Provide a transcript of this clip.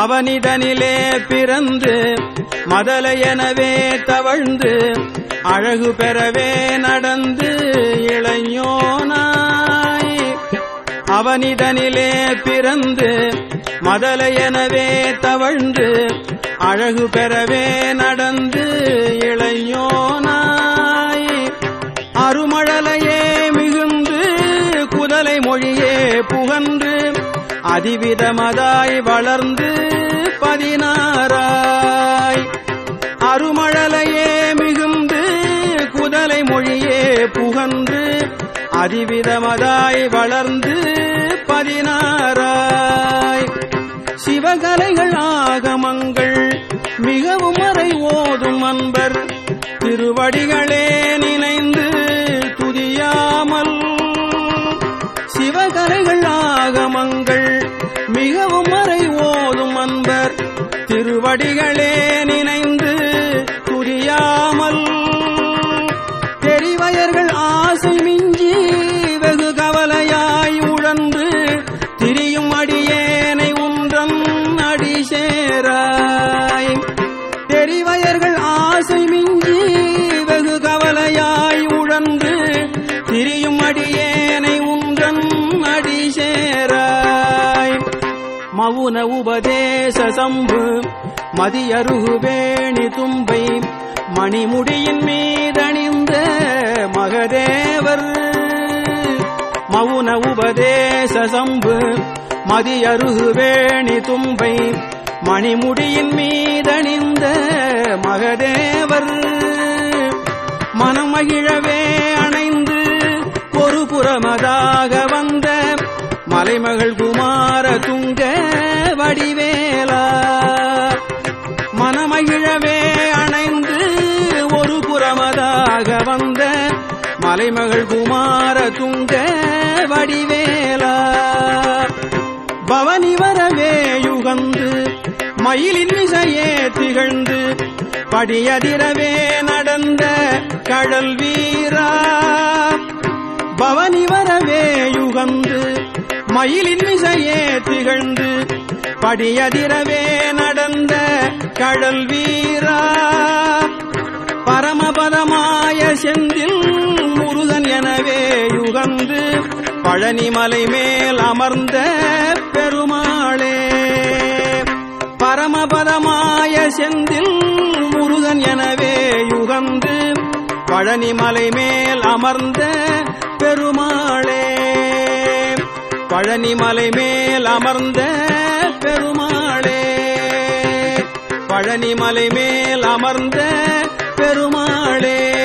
அவனிதனிலே பிறந்து மதலையெனவே தவழ்ந்து அழகு பெறவே நடந்து இளைஞனாய். அவனிதனிலே பிறந்து மதலையெனவே தவழ்ந்து அழகு பெறவே நடந்து இளையோனாய் அருமழலையே மிகுந்து குதலை மொழியே புகன்று அதிவிதமதாய் வளர்ந்து பதினாராய் அருமழலையே மிகுந்து குதலை மொழியே புகந்து அதிவிதமதாய் வளர்ந்து பதினாராய் சிவகலைகள் ஆகமங்கள் மிகவும் அறை ஓதும் அன்பர் திருவடிகள் மிகவும் ஓதும் அன்பர் திருவடிகளே. மவுன உபதேச சம்பு மதியருகு வேணி தும்பை மணிமுடியின் மீதணிந்த மகதேவர். மவுன உபதேச சம்பு மதியருகு வேணி தும்பை மணிமுடியின் மீதணிந்த மகதேவர். மனமகிழவே அணைந்து ஒரு புறமதாக வந்த மலைமகள் குமார துங்க வடிவேலா. மனமகிழவே அணைந்து ஒரு புறமதாக வந்த மலைமகள் குமார துங்க வடிவேலா. பவனி வரவே யுகந்து மயிலின் விசையே திகழ்ந்து படியதிரவே நடந்த கடல் வீரா. பவனி வரவே யுகந்து மயிலின் இசையே திகழ்ந்து படியதிரவே நடந்த கடல் வீரா. பரமபதமாய செந்தில் முருகன் எனவே யுகந்து பழனிமலை மேல் அமர்ந்த பெருமாளே. பரமபதமாய செந்தில் முருகன் எனவே யுகந்து பழனிமலை மேல் அமர்ந்த பெருமாளே. பழனிமலை மேல் அமர்ந்த பெருமாளே. பழனிமலை மேல் அமர்ந்த பெருமாளே.